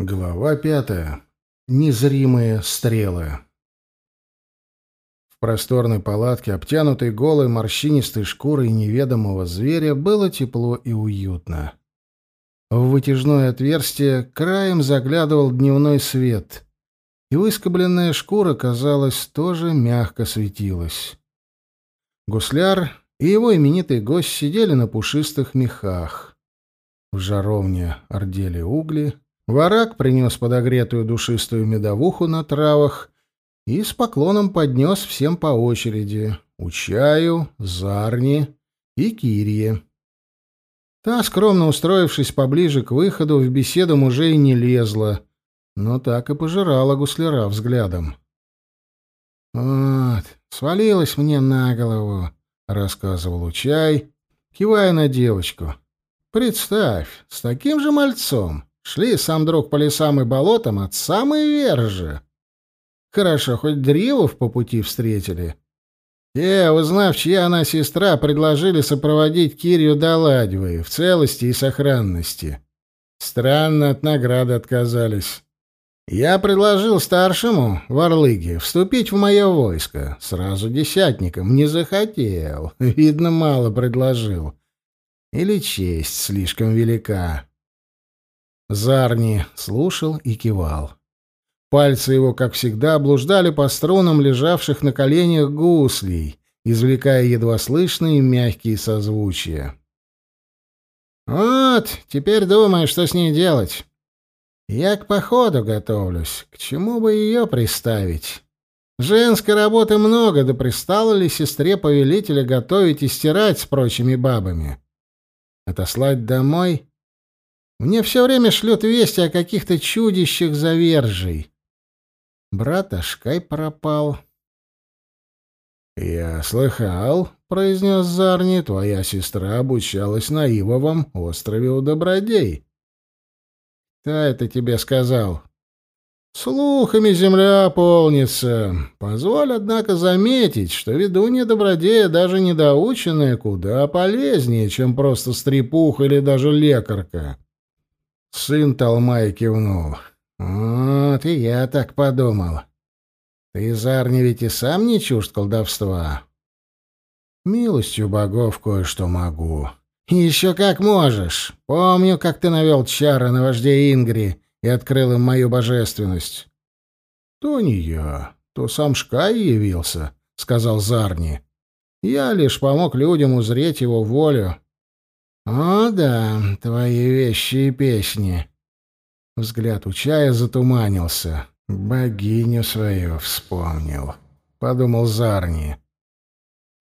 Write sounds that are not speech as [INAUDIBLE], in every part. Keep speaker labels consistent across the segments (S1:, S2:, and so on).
S1: Глава пятая. Незримые стрелы. В просторной палатке, обтянутой голой морщинистой шкурой неведомого зверя, было тепло и уютно. В вытяжное отверстие краем заглядывал дневной свет, и выскобленная шкура, казалось, тоже мягко светилась. Гусляр и его именитый гость сидели на пушистых мехах. В жаровне ордели угли — Варак принес подогретую душистую медовуху на травах и с поклоном поднес всем по очереди — Учаю, Зарни и Кирье. Та, скромно устроившись поближе к выходу, в беседу мужей не лезла, но так и пожирала гусляра взглядом. «Вот, свалилась мне на голову», — рассказывал Учай, кивая на девочку. «Представь, с таким же мальцом Шли сам друг по лесам и болотам от самой вержи. Хорошо, хоть Дривов по пути встретили. Те, узнав, чья она сестра, предложили сопроводить Кирью до Ладьвы в целости и сохранности. Странно от награды отказались. Я предложил старшему, Варлыге, вступить в мое войско. Сразу десятником. Не захотел. [LAUGHS] Видно, мало предложил. Или честь слишком велика. Зарни слушал и кивал. Пальцы его, как всегда, блуждали по струнам лежавших на коленях гуслей, извлекая едва слышные мягкие созвучия. «Вот, теперь думаю, что с ней делать. Я к походу готовлюсь. К чему бы ее приставить? Женской работы много, да пристало ли сестре повелителя готовить и стирать с прочими бабами? Отослать домой?» Мне все время шлют вести о каких-то чудищах завержей. Брат Ашкай пропал. «Я слыхал», — произнес Зарни, — «твоя сестра обучалась на Ивовом острове у Добродей». «Кто это тебе сказал?» «Слухами земля полнится. Позволь, однако, заметить, что ведунья Добродея, даже недоученная, куда полезнее, чем просто стрепуха или даже лекарка». Сын Талмай кивнул. «Вот и я так подумал. Ты, Зарни, ведь и сам не чужд колдовства?» «Милостью богов кое-что могу». «Еще как можешь. Помню, как ты навел чары на вождей Ингри и открыл им мою божественность». «То не я, то сам Шкай явился», — сказал Зарни. «Я лишь помог людям узреть его волю, «О да, твои вещи и песни». Взгляд у чая затуманился. «Богиню свою вспомнил», — подумал Зарни.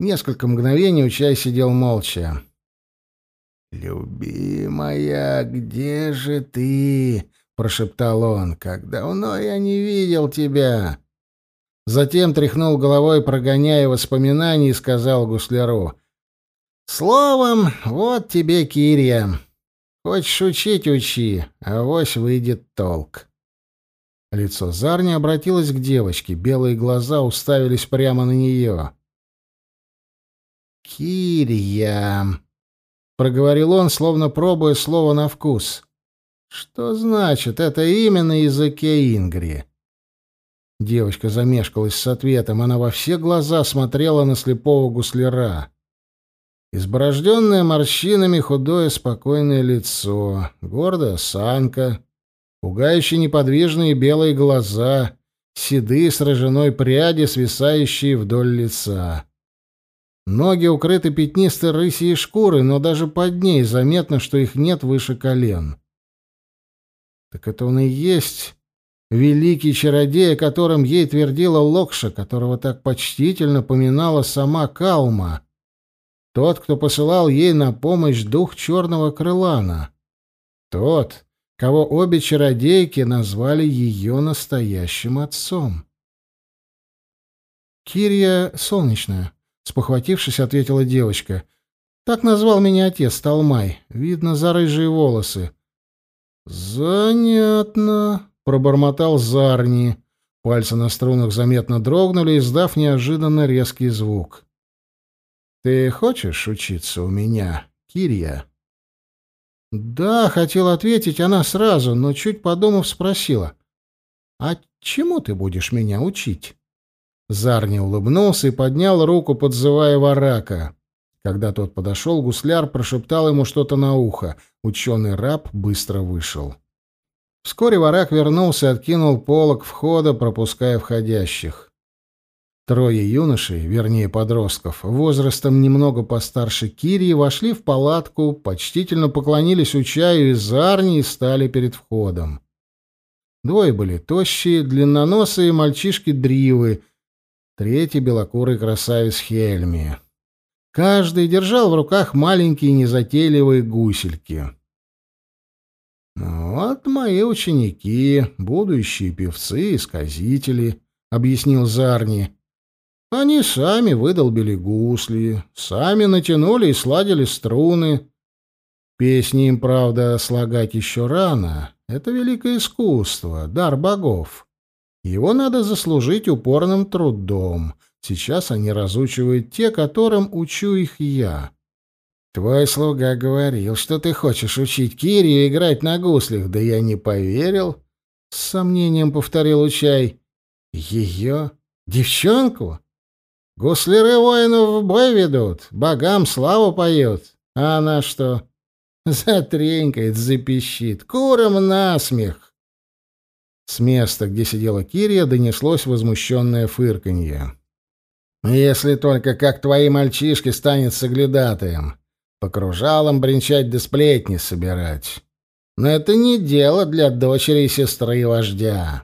S1: Несколько мгновений у чая сидел молча. «Любимая, где же ты?» — прошептал он. «Как давно я не видел тебя!» Затем тряхнул головой, прогоняя воспоминания, и сказал гусляру. Словом, вот тебе Кирия. Хочешь учить — учи, а вось выйдет толк. Лицо Зарни обратилось к девочке, белые глаза уставились прямо на нее. «Кирия», — проговорил он, словно пробуя слово на вкус. «Что значит это имя на языке Ингри?» Девочка замешкалась с ответом. Она во все глаза смотрела на слепого гусляра. Изборожденное морщинами худое спокойное лицо, гордая осанка, пугающие неподвижные белые глаза, седые с рыжиной пряди, свисающие вдоль лица. Ноги укрыты пятнистой рысьей шкурой, но даже под ней заметно, что их нет выше колен. Так это он и есть великий чародей, о котором ей твердила Локша, которого так почтительно поминала сама Калма — тот, кто посылал ей на помощь дух черного крылана. Тот, кого обе чародейки назвали ее настоящим отцом. «Кирия Солнечная», — спохватившись, ответила девочка. «Так назвал меня отец Талмай. Видно, за рыжие волосы». «Занятно», — пробормотал Зарни. Пальцы на струнах заметно дрогнули, издав неожиданно резкий звук. Ты хочешь учиться у меня, Кирия? Да, хотел ответить она сразу, но чуть подумав спросила. «А чему ты будешь меня учить?» Зарни улыбнулся и поднял руку, подзывая варака. Когда тот подошел, гусляр прошептал ему что-то на ухо. Ученый раб быстро вышел. Вскоре варак вернулся и откинул полог входа, пропуская входящих. Трое юношей, вернее подростков, возрастом немного постарше Кирии, вошли в палатку, почтительно поклонились Учаю и Зарни и стали перед входом. Двое были тощие, длинноносые мальчишки-дривы, третий — белокурый красавец Хельми. Каждый держал в руках маленькие незатейливые гусельки. «Вот мои ученики, будущие певцы и сказители», — объяснил Зарни. Они сами выдолбили гусли, сами натянули и сладили струны. Песни им, правда, слагать еще рано. Это великое искусство, дар богов. Его надо заслужить упорным трудом. Сейчас они разучивают те, которым учу их я. Твой слуга говорил, что ты хочешь учить Кирию играть на гуслях, да я не поверил. С сомнением повторил Учай. Ее? Девчонку? Гусляры воинов в бой ведут, богам славу поют. А она что? Затренькает, запищит. Курам насмех. С места, где сидела Кирия, донеслось возмущенное фырканье. «Если только как твои мальчишки станет соглядатаем, по кружалам бренчать да сплетни собирать. Но это не дело для дочери и сестры вождя».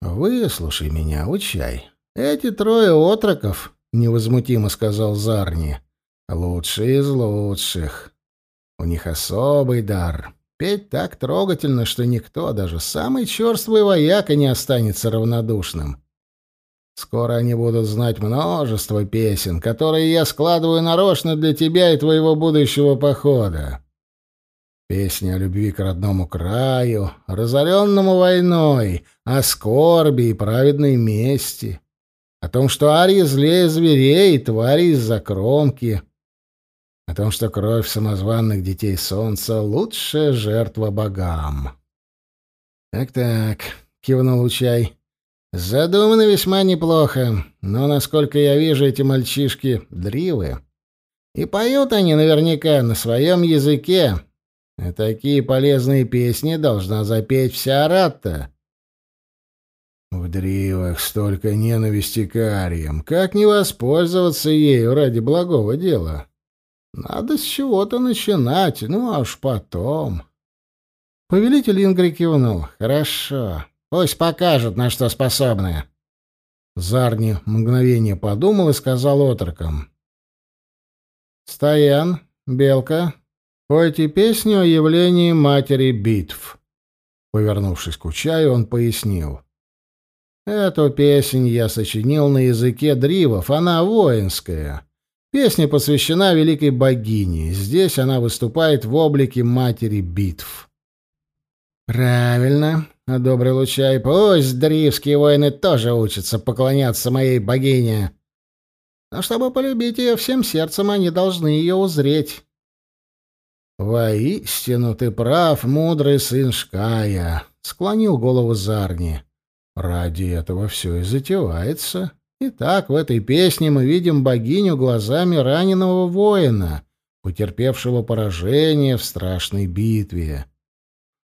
S1: «Выслушай меня, учай», «Эти трое отроков», — невозмутимо сказал Зарни, — «лучшие из лучших. У них особый дар. Петь так трогательно, что никто, даже самый черствый вояка, не останется равнодушным. Скоро они будут знать множество песен, которые я складываю нарочно для тебя и твоего будущего похода. Песни о любви к родному краю, разоренному войной, о скорби и праведной мести» о том, что арии злее зверей и твари из-за кромки, о том, что кровь самозванных детей солнца — лучшая жертва богам. «Так-так», — кивнул Учай, — «задумано весьма неплохо, но, насколько я вижу, эти мальчишки — дривы. И поют они наверняка на своем языке, и такие полезные песни должна запеть вся Аратта». В дривах столько ненависти к ариям. Как не воспользоваться ею ради благого дела? Надо с чего-то начинать, ну а уж потом. Повелитель Ингри кивнул. Хорошо. Пусть покажут, на что способны. Зарни мгновение подумал и сказал отрокам. «Стоян, Белка, пойте песню о явлении матери битв». Повернувшись к Учаю, он пояснил. Эту песнь я сочинил на языке дривов, она воинская. Песня посвящена великой богине. Здесь она выступает в облике матери битв. «Правильно», — одобрил Учай. «Пусть дривские воины тоже учатся поклоняться моей богине. Но чтобы полюбить ее всем сердцем, они должны ее узреть». «Воистину ты прав, мудрый сын Шкая», — склонил голову Зарни. Ради этого все и затевается. Итак, в этой песне мы видим богиню глазами раненого воина, потерпевшего поражение в страшной битве.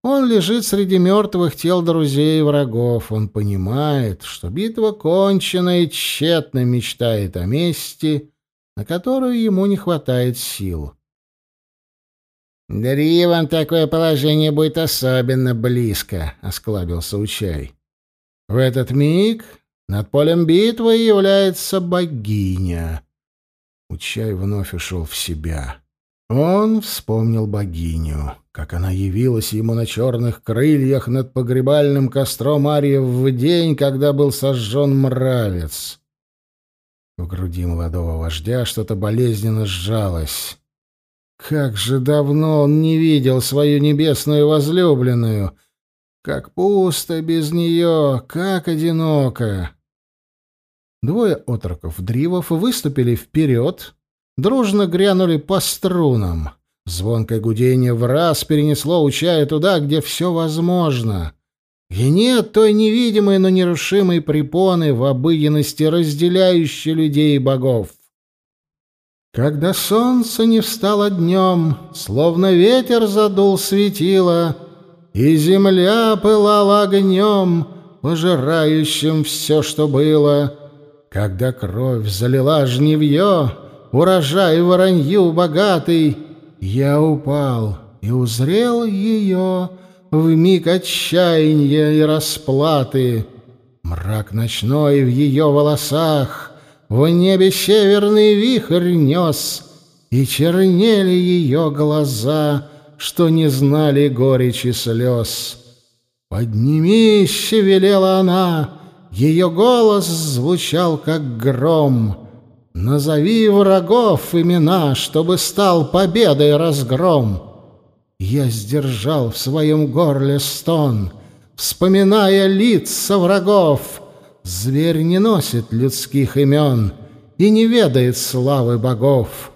S1: Он лежит среди мертвых тел друзей и врагов. Он понимает, что битва кончена и тщетно мечтает о мести, на которую ему не хватает сил. «Дривам такое положение будет особенно близко», — осклабился Учай. В этот миг над полем битвы является богиня. Учай вновь ушел в себя. Он вспомнил богиню, как она явилась ему на черных крыльях над погребальным костром Ариев в день, когда был сожжен мравец. В груди молодого вождя что-то болезненно сжалось. Как же давно он не видел свою небесную возлюбленную — как пусто без нее, как одиноко. Двое отроков Дривов выступили вперед, дружно грянули по струнам. Звонкое гудение в раз перенесло Учая туда, где все возможно. И нет той невидимой, но нерушимой препоны в обыденности, разделяющей людей и богов. Когда солнце не встало днем, словно ветер задул светило, и земля пылала огнем, пожирающим все, что было, когда кровь залила жневье, урожай воронью богатый, я упал и узрел ее в миг отчаяния и расплаты. Мрак ночной в ее волосах, в небе северный вихрь нес, и чернели ее глаза, что не знали горечи слез. «Поднимись!» — велела она, ее голос звучал, как гром — Назови врагов имена, чтобы стал победой разгром. Я сдержал в своем горле стон, вспоминая лица врагов. Зверь не носит людских имен и не ведает славы богов.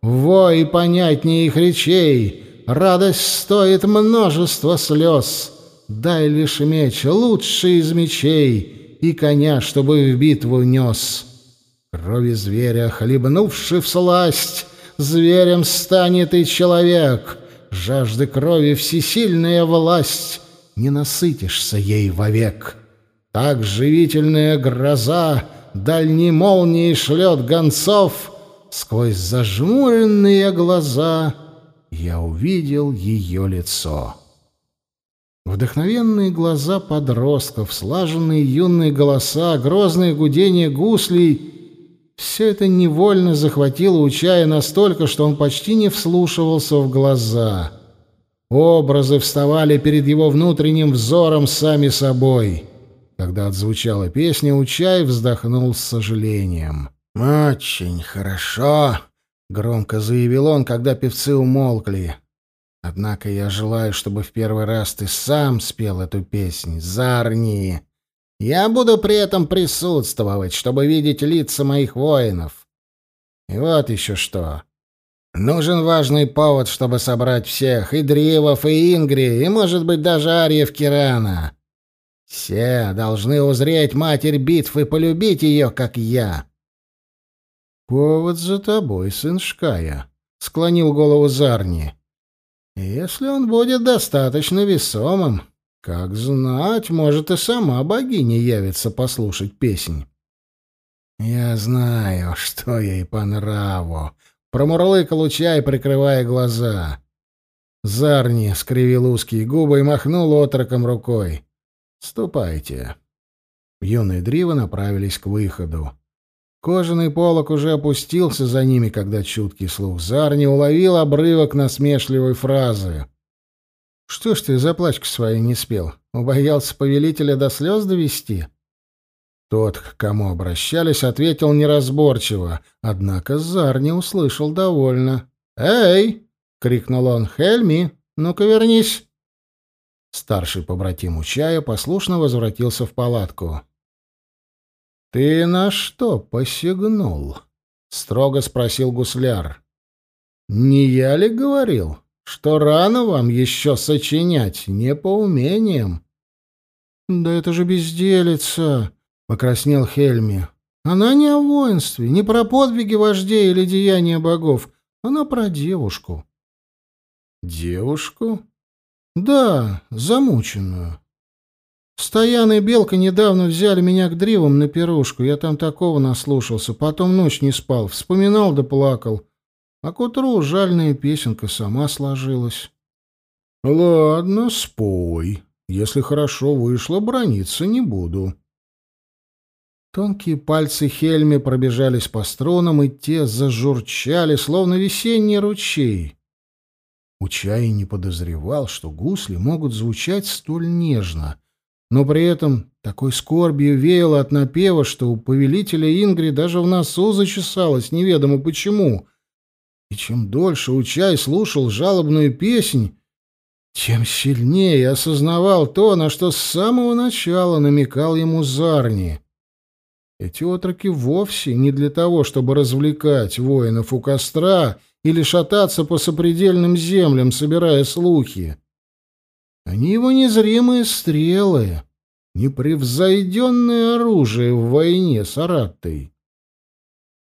S1: Вой понятнее их речей, радость стоит множество слез. Дай лишь меч, лучший из мечей, и коня, чтобы в битву нес». Крови зверя, хлебнувши в сласть, зверем станет и человек. Жажды крови всесильная власть, не насытишься ей вовек. Так живительная гроза дальней молнии шлет гонцов, сквозь зажмуренные глаза я увидел ее лицо. Вдохновенные глаза подростков, слаженные юные голоса, грозное гудение гуслей все это невольно захватило Учая настолько, что он почти не вслушивался в глаза. Образы вставали перед его внутренним взором сами собой. Когда отзвучала песня, Учай вздохнул с сожалением. «Очень хорошо», — громко заявил он, когда певцы умолкли. «Однако я желаю, чтобы в первый раз ты сам спел эту песню, Зарни. Я буду при этом присутствовать, чтобы видеть лица моих воинов. И вот еще что. Нужен важный повод, чтобы собрать всех, и Дривов, и Ингри, и, может быть, даже Арьев Кирана. Все должны узреть матерь битв и полюбить ее, как я. «Повод за тобой, сын Шкая», — склонил голову Зарни. «Если он будет достаточно весомым, как знать, может, и сама богиня явится послушать песнь. Я знаю, что ей по нраву. Промурлыкал Учай, прикрывая глаза. Зарни скривил узкие губы и махнул отроком рукой. «Ступайте». Юные дривы направились к выходу. Кожаный полог уже опустился за ними, когда чуткий слух Зарни уловил обрывок насмешливой фразы. Что ж ты за плачку своей не спел? Убоялся повелителя до слез довести? Тот, к кому обращались, ответил неразборчиво, однако Зар не услышал довольно. «Эй!» — крикнул он. «Хельми, ну-ка вернись!» Старший побратим Учая послушно возвратился в палатку. «Ты на что посягнул?» — строго спросил гусляр. «Не я ли говорил?» что рано вам еще сочинять, не по умениям. — Да это же безделица, — покраснел Хельми. — Она не о воинстве, не про подвиги вождей или деяния богов, она про девушку. — Девушку? — Да, замученную. Стоян и Белка недавно взяли меня к дривам на пирушку, я там такого наслушался, потом ночь не спал, вспоминал да плакал. А к утру жальная песенка сама сложилась. — Ладно, спой. Если хорошо вышло, брониться не буду. Тонкие пальцы Хельми пробежались по струнам, и те зажурчали, словно весенний ручей. Учай не подозревал, что гусли могут звучать столь нежно, но при этом такой скорбью веяло от напева, что у повелителя Ингри даже в носу зачесалось, неведомо почему — и чем дольше Учай слушал жалобную песнь, тем сильнее осознавал то, на что с самого начала намекал ему Зарни. Эти отроки вовсе не для того, чтобы развлекать воинов у костра или шататься по сопредельным землям, собирая слухи. Они его незримые стрелы, непревзойденное оружие в войне с Араттой.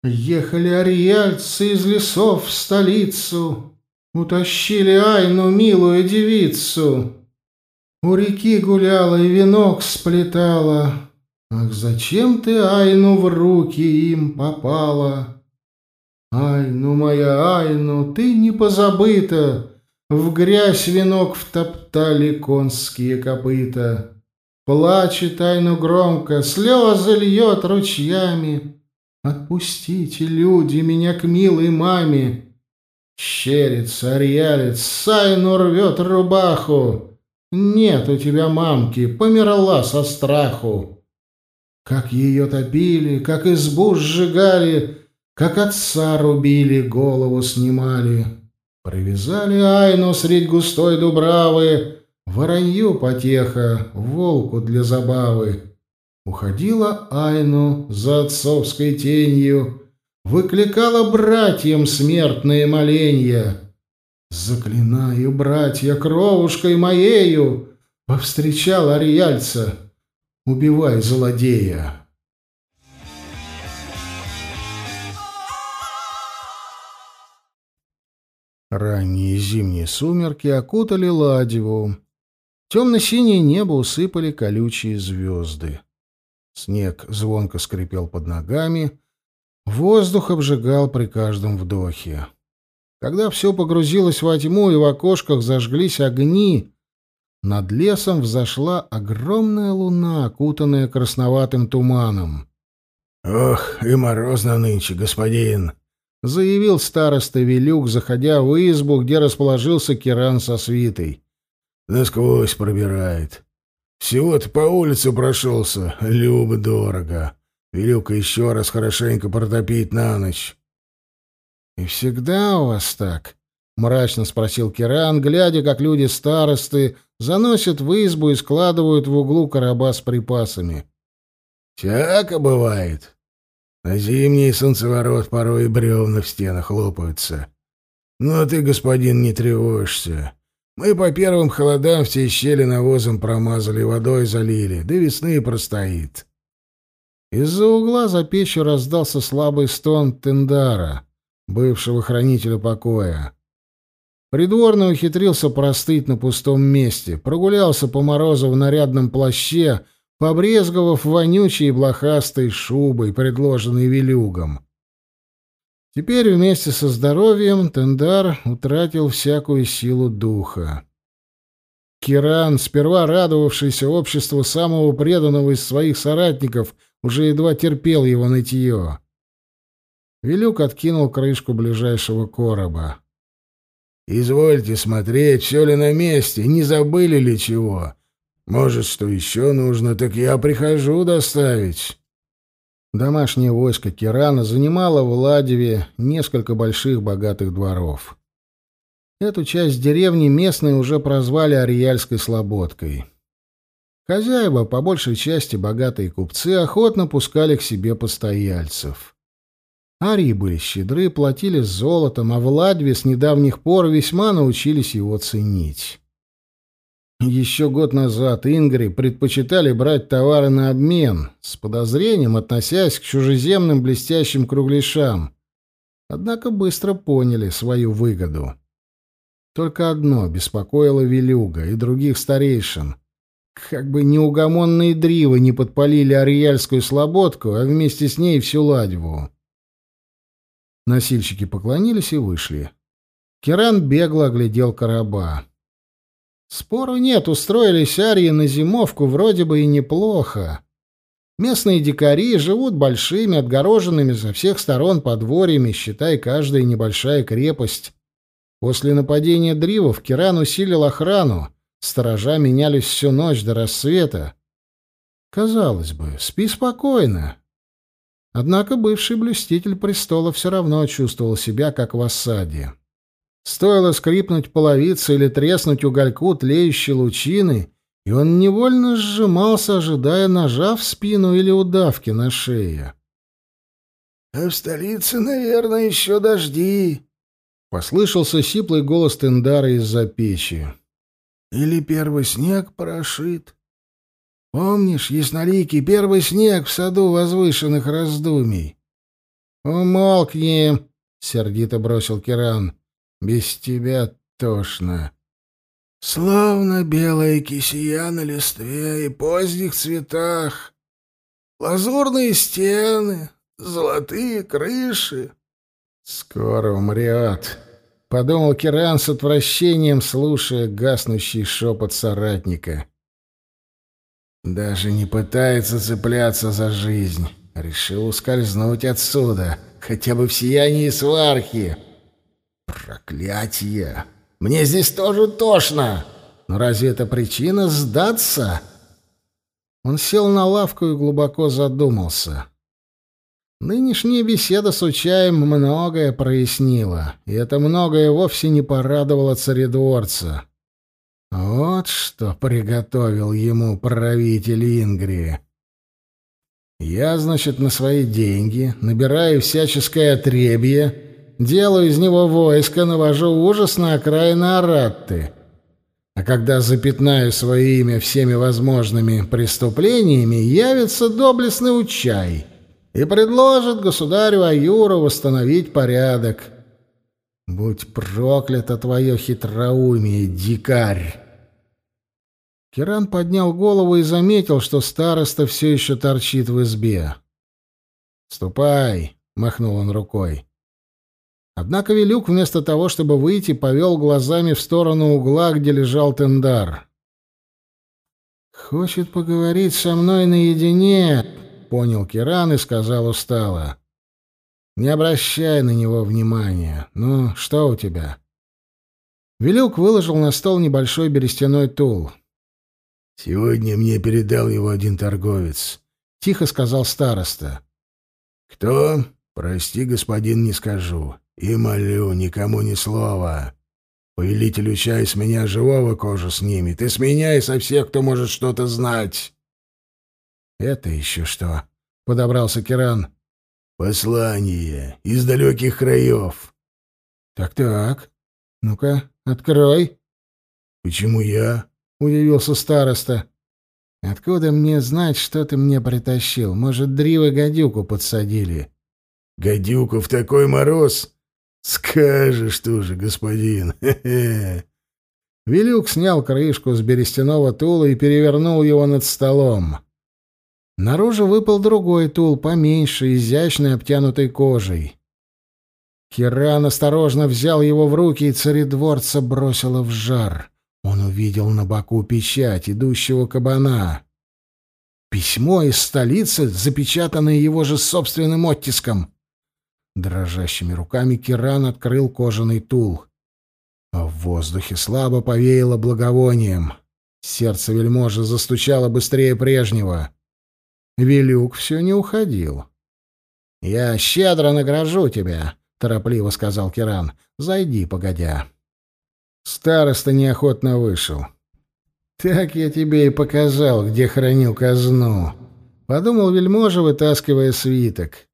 S1: Ехали ариальцы из лесов в столицу, утащили Айну, милую девицу. У реки гуляла и венок сплетала. Ах, зачем ты, Айну, в руки им попала? Айну, моя Айну, ты не позабыта, В грязь венок втоптали конские копыта. Плачет Айну громко, слезы льет ручьями. Отпустите, люди, меня к милой маме. Щерец, ариалец, Сайну рвет рубаху. Нет у тебя мамки, померла со страху. Как ее топили, как избу сжигали, Как отца рубили, голову снимали. Привязали Айну средь густой дубравы, Воронью потеха, волку для забавы. Уходила Айну за отцовской тенью, Выкликала братьям смертные моленья. «Заклинаю, братья, кровушкой моею!» Повстречал Ариальца, убивай злодея. Ранние зимние сумерки окутали Ладьеву. Темно-синее небо усыпали колючие звезды. Снег звонко скрипел под ногами, воздух обжигал при каждом вдохе. Когда все погрузилось во тьму и в окошках зажглись огни, над лесом взошла огромная луна, окутанная красноватым туманом.
S2: «Ох, и морозно нынче, господин!»
S1: — заявил староста Вилюк, заходя в избу, где расположился Киран со свитой.
S2: «Насквозь пробирает. Всего-то по улице прошелся, любо дорого. Велюка еще раз хорошенько протопить на ночь.
S1: — И всегда у вас так? — мрачно спросил Киран, глядя, как люди старосты заносят в избу и складывают в углу короба с припасами.
S2: — Всяко бывает. На зимний солнцеворот порой и бревна в стенах лопаются. Но ты, господин, не тревожься. Мы по первым холодам все щели навозом промазали, водой залили, до весны простоит.
S1: Из-за угла за печью раздался слабый стон Тендара, бывшего хранителя покоя. Придворный ухитрился простыть на пустом месте, прогулялся по морозу в нарядном плаще, побрезговав вонючей и блохастой шубой, предложенной велюгом. Теперь вместе со здоровьем Тендар утратил всякую силу духа. Киран, сперва радовавшийся обществу самого преданного из своих соратников, уже едва терпел его нытье. Велюк откинул крышку ближайшего короба.
S2: «Извольте смотреть, все ли на месте, не забыли ли чего. Может, что еще нужно, так я прихожу доставить».
S1: Домашнее войско Кирана занимало в Ладеве несколько больших богатых дворов. Эту часть деревни местные уже прозвали Ариальской слободкой. Хозяева, по большей части богатые купцы, охотно пускали к себе постояльцев. Арии были щедры, платили золотом, а в Ладве с недавних пор весьма научились его ценить. Еще год назад ингри предпочитали брать товары на обмен, с подозрением относясь к чужеземным блестящим кругляшам, однако быстро поняли свою выгоду. Только одно беспокоило Велюга и других старейшин. Как бы неугомонные дривы не подпалили Ариальскую слободку, а вместе с ней всю Ладьву. Носильщики поклонились и вышли. Керан бегло оглядел короба. Спору нет, устроились арии на зимовку вроде бы и неплохо. Местные дикари живут большими, отгороженными со всех сторон подворьями, считай, каждая небольшая крепость. После нападения дривов Киран усилил охрану, сторожа менялись всю ночь до рассвета. Казалось бы, спи спокойно. Однако бывший блюститель престола все равно чувствовал себя как в осаде. Стоило скрипнуть половице или треснуть угольку тлеющей лучины, и он невольно сжимался, ожидая ножа в спину или удавки на шее.
S2: — А в столице, наверное, еще дожди,
S1: Послышался сиплый голос Тендара из-за печи.
S2: «Или первый снег прошит. Помнишь, ясноликий, первый снег в саду возвышенных раздумий?»
S1: «Умолкни!» — сердито бросил Киран. «Без тебя тошно».
S2: Словно белая кисия на листве и поздних цветах, лазурные стены, золотые крыши.
S1: «Скоро умрет», — подумал Киран с отвращением, слушая гаснущий шепот соратника. «Даже не пытается цепляться за жизнь. Решил ускользнуть отсюда, хотя бы в сиянии свархи. Проклятие! Мне здесь тоже тошно! Но разве это причина сдаться?» Он сел на лавку и глубоко задумался. Нынешняя беседа с Учаем многое прояснила, и это многое вовсе не порадовало царедворца. Вот что приготовил ему правитель Ингрии. Я, значит, на свои деньги набираю всяческое отребье, делаю из него войско, навожу ужас на окраины Аратты. А когда запятнаю свое имя всеми возможными преступлениями, явится доблестный Учай — и предложит государю Аюру восстановить порядок. Будь проклято твое хитроумие, дикарь!» Киран поднял голову и заметил, что староста все еще торчит в избе. «Ступай!» — махнул он рукой. Однако Велюк вместо того, чтобы выйти, повел глазами в сторону угла, где лежал Тендар. «Хочет поговорить со мной наедине», понял Киран и сказал устало. «Не обращай на него внимания. Ну, что у тебя?» Велюк выложил на стол небольшой берестяной тул.
S2: «Сегодня мне передал его один торговец», — тихо сказал староста. «Кто? Прости, господин, не скажу. И молю, никому ни слова. Повелителю чай с меня живого кожу снимет, и с меня, и со всех, кто может что-то знать».
S1: «Это еще что?» — подобрался Киран.
S2: «Послание из далеких краев».
S1: «Так-так. Ну-ка, открой».
S2: «Почему я?»
S1: — удивился староста. «Откуда мне знать, что ты мне притащил? Может, Дрива гадюку подсадили?»
S2: «Гадюку в такой мороз? Скажешь тоже, господин. Хе-хе». [LAUGHS]
S1: Вилюк снял крышку с берестяного тула и перевернул его над столом. Наружу выпал другой тул, поменьше, изящный, обтянутый кожей. Хиран осторожно взял его в руки, и царедворца бросило в жар. Он увидел на боку печать идущего кабана. Письмо из столицы, запечатанное его же собственным оттиском. Дрожащими руками Киран открыл кожаный тул. В воздухе слабо повеяло благовонием. Сердце вельможи застучало быстрее прежнего. Велюк все не уходил. «Я щедро награжу тебя», — торопливо сказал Киран. «Зайди, погодя». Староста неохотно вышел. «Так я тебе и показал, где хранил казну», — подумал вельможа, вытаскивая свиток.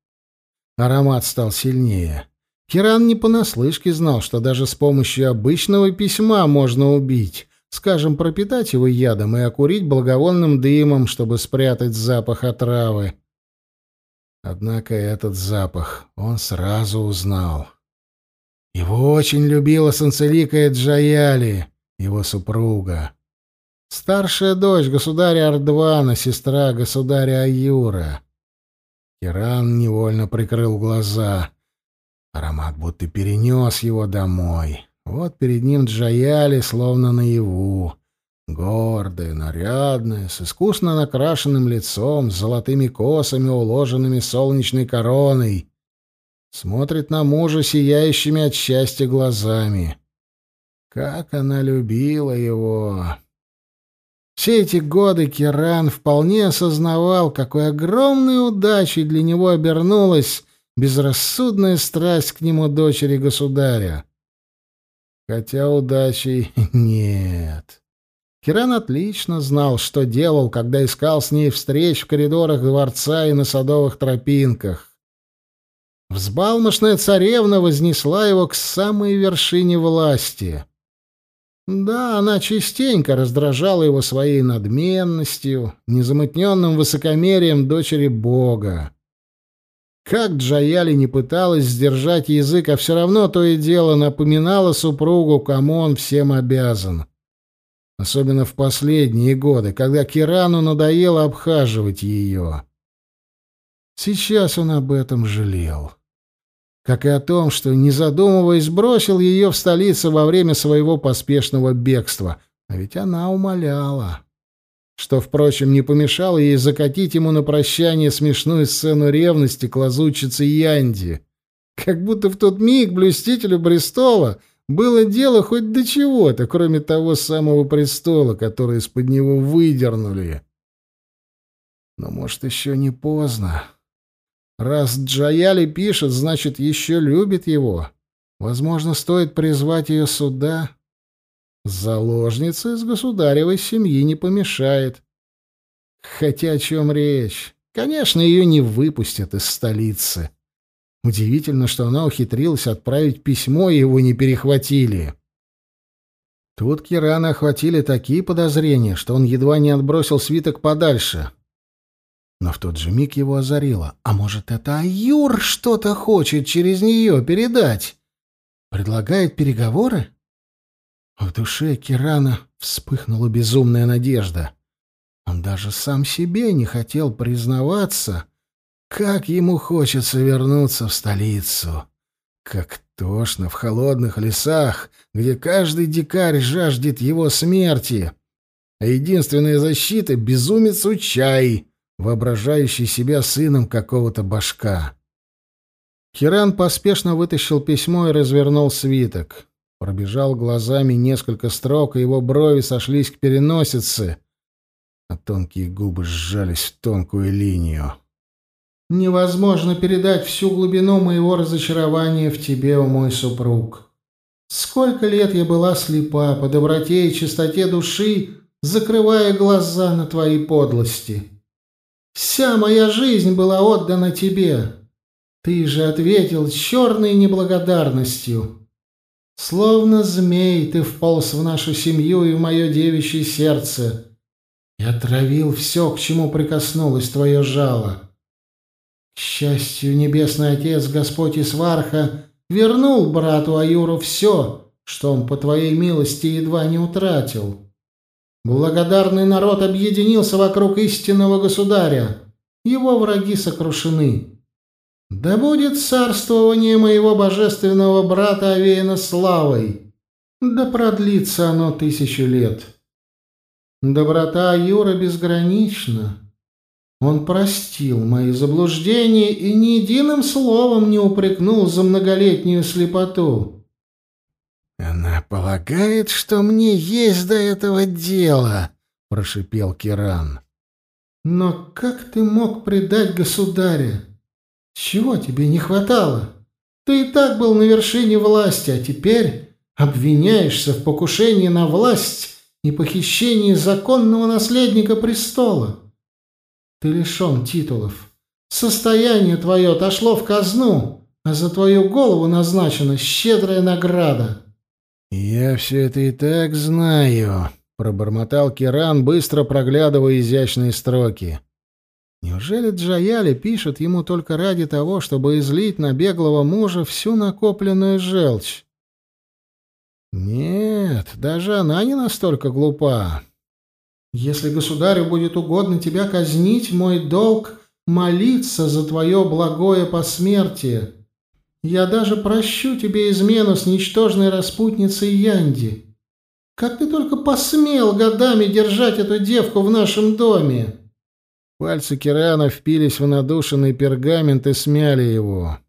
S1: Аромат стал сильнее. Киран не понаслышке знал, что даже с помощью обычного письма можно убить, Скажем, пропитать его ядом и окурить благовонным дымом, чтобы спрятать запах отравы. Однако этот запах он сразу узнал. Его очень любила Санцеликая Джаяли, его супруга. Старшая дочь государя Ардвана, сестра государя Аюра. Киран невольно прикрыл глаза. Аромат будто перенес его домой. Вот перед ним Джаяли, словно наяву. Гордая, нарядная, с искусно накрашенным лицом, с золотыми косами, уложенными солнечной короной. Смотрит на мужа сияющими от счастья глазами. Как она любила его! Все эти годы Киран вполне осознавал, какой огромной удачей для него обернулась безрассудная страсть к нему дочери государя. Хотя удачи [LAUGHS] нет. Киран отлично знал, что делал, когда искал с ней встреч в коридорах дворца и на садовых тропинках. Взбалмошная царевна вознесла его к самой вершине власти. Да, она частенько раздражала его своей надменностью, незамутненным высокомерием дочери бога. Как Джаяли не пыталась сдержать язык, а все равно то и дело напоминала супругу, кому он всем обязан. Особенно в последние годы, когда Кирану надоело обхаживать ее. Сейчас он об этом жалел. Как и о том, что, не задумываясь, бросил ее в столице во время своего поспешного бегства. А ведь она умоляла что, впрочем, не помешало ей закатить ему на прощание смешную сцену ревности к лазутчице Янди. Как будто в тот миг блюстителю престола было дело хоть до чего-то, кроме того самого престола, который из-под него выдернули. Но, может, еще не поздно. Раз Джаяли пишет, значит, еще любит его. Возможно, стоит призвать ее сюда Заложница из государевой семьи не помешает. Хотя о чем речь? Конечно, ее не выпустят из столицы. Удивительно, что она ухитрилась отправить письмо, и его не перехватили. Тут Кирана охватили такие подозрения, что он едва не отбросил свиток подальше. Но в тот же миг его озарило. А может, это Аюр что-то хочет через нее передать? Предлагает переговоры? В душе Кирана вспыхнула безумная надежда. Он даже сам себе не хотел признаваться, как ему хочется вернуться в столицу. Как тошно в холодных лесах, где каждый дикарь жаждет его смерти. А единственная защита — безумец Учай, воображающий себя сыном какого-то башка. Киран поспешно вытащил письмо и развернул свиток. Пробежал глазами несколько строк, и его брови сошлись к переносице, а тонкие губы сжались в тонкую линию. «Невозможно передать всю глубину моего разочарования в тебе, о мой супруг. Сколько лет я была слепа по доброте и чистоте души, закрывая глаза на твои подлости. Вся моя жизнь была отдана тебе. Ты же ответил черной неблагодарностью». Словно змей ты вполз в нашу семью и в мое девичье сердце и отравил все, к чему прикоснулось твое жало. К счастью, Небесный Отец, Господь Исварха, вернул брату Аюру все, что он по твоей милости едва не утратил. Благодарный народ объединился вокруг истинного государя. Его враги сокрушены. Да будет царствование моего божественного брата овеяно славой, да продлится оно тысячу лет. Доброта Юра безгранична. Он простил мои заблуждения и ни единым словом не упрекнул за многолетнюю слепоту. «Она полагает, что мне есть до этого дело», — прошипел Киран. «Но как ты мог предать государя? Чего тебе не хватало? Ты и так был на вершине власти, а теперь обвиняешься в покушении на власть и похищении законного наследника престола. Ты лишен титулов. Состояние твое отошло в казну, а за твою голову назначена щедрая награда. «Я все это и так знаю», — пробормотал Киран, быстро проглядывая изящные строки. Неужели Джаяли пишет ему только ради того, чтобы излить на беглого мужа всю накопленную желчь? Нет, даже она не настолько глупа. Если государю будет угодно тебя казнить, мой долг — молиться за твое благое посмертие. Я даже прощу тебе измену с ничтожной распутницей Янди. Как ты только посмел годами держать эту девку в нашем доме!» Пальцы Кирана впились в надушенный пергамент и смяли его.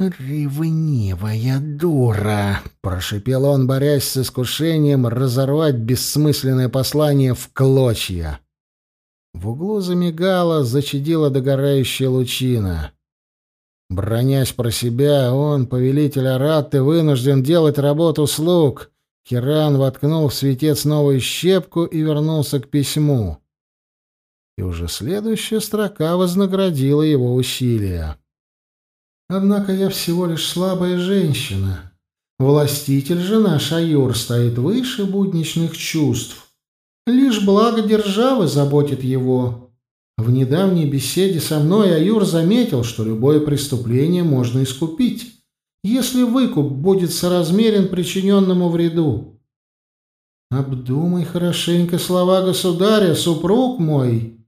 S1: «Ревнивая дура!» — прошипел он, борясь с искушением разорвать бессмысленное послание в клочья. В углу замигала, зачадила догорающая лучина. Бронясь про себя, он, повелитель Аратты, вынужден делать работу слуг. Киран воткнул в светец новую щепку и вернулся к письму и уже следующая строка вознаградила его усилия. Однако я всего лишь слабая женщина. Властитель же наш Аюр стоит выше будничных чувств. Лишь благо державы заботит его. В недавней беседе со мной Аюр заметил, что любое преступление можно искупить, если выкуп будет соразмерен причиненному вреду. Обдумай хорошенько слова государя, супруг мой.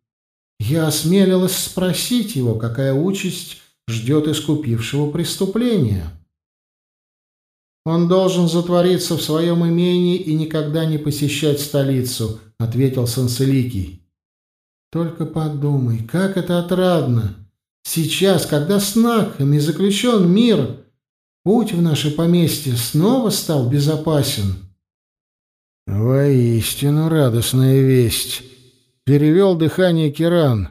S1: Я осмелилась спросить его, какая участь ждет искупившего преступление. «Он должен затвориться в своем имении и никогда не посещать столицу», — ответил Санцеликий. «Только подумай, как это отрадно! Сейчас, когда с Накхами заключен мир, путь в наше поместье снова стал безопасен».
S2: «Воистину радостная весть!» — перевел дыхание Киран.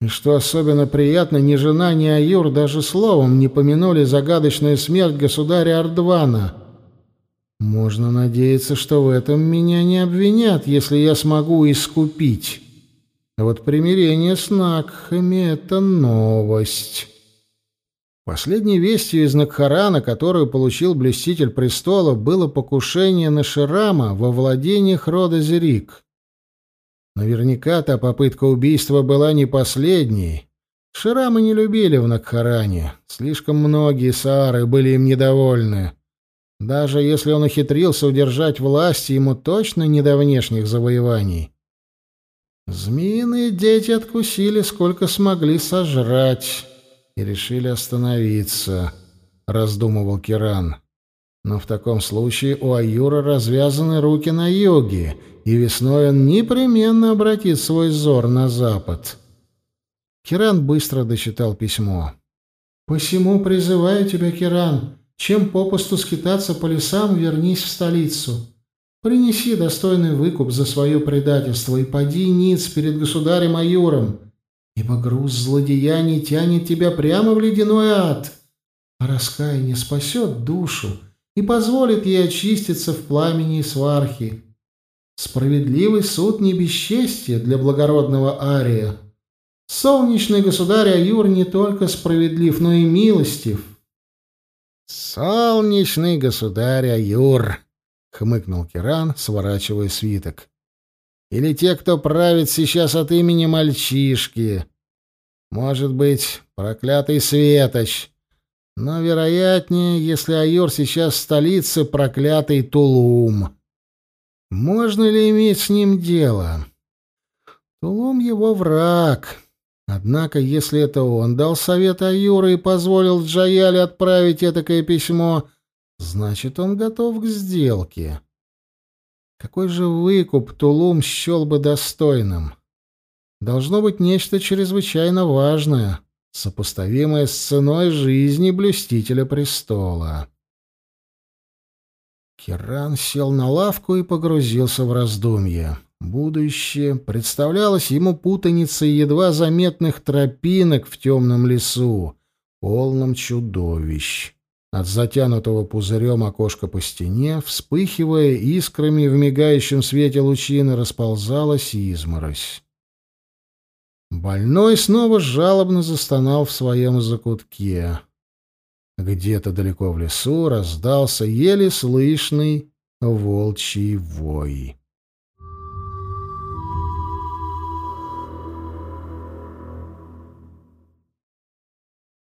S2: И что особенно приятно, ни жена, ни Аюр даже словом не помянули загадочную смерть государя Ардвана. Можно надеяться, что в этом меня не обвинят, если я смогу искупить. А вот примирение с Накхами — это новость. Последней вестью из Накхарана, которую получил блюститель престола, было покушение на Ширама во владениях рода Зерик. Наверняка та попытка убийства была не последней. Ширамы не любили в Накхаране. Слишком многие саары были им недовольны. Даже если он ухитрился удержать власть, ему точно не до внешних завоеваний. Змеиные дети откусили, сколько смогли сожрать, и решили остановиться, — раздумывал Киран. Но в таком случае у Аюра развязаны руки на йоге — и весной он непременно обратит свой взор на запад. Киран быстро дочитал письмо. «Посему призываю тебя, Киран, чем попусту скитаться по лесам, вернись в столицу. Принеси достойный выкуп за свое предательство и поди ниц перед государем-майором, ибо груз злодеяний тянет тебя прямо в ледяной ад, а раскаяние спасет душу и позволит ей очиститься в пламени свархи. Справедливый суд не бесчестие для благородного Ария. Солнечный государь Аюр не только справедлив, но и милостив. «Солнечный государь Аюр», — хмыкнул Киран, сворачивая свиток. «Или те, кто правит сейчас от имени мальчишки. Может быть, проклятый Светоч. Но, вероятнее, если Аюр сейчас в столице, проклятый Тулум». Можно ли иметь с ним дело? Тулум его враг. Однако, если это он дал совет Аюра и позволил Джаяле отправить этакое письмо, значит, он готов к сделке. Какой же выкуп Тулум счел бы достойным? Должно быть нечто чрезвычайно важное, сопоставимое с ценой жизни блюстителя престола. Херан сел на лавку и погрузился в раздумья. Будущее представлялось ему путаницей едва заметных тропинок в темном лесу, полном чудовищ. От затянутого пузырем окошка по стене, вспыхивая искрами в мигающем свете лучины, расползалась изморозь. Больной снова жалобно застонал в своем закутке. Где-то далеко в лесу раздался еле слышный волчий вой.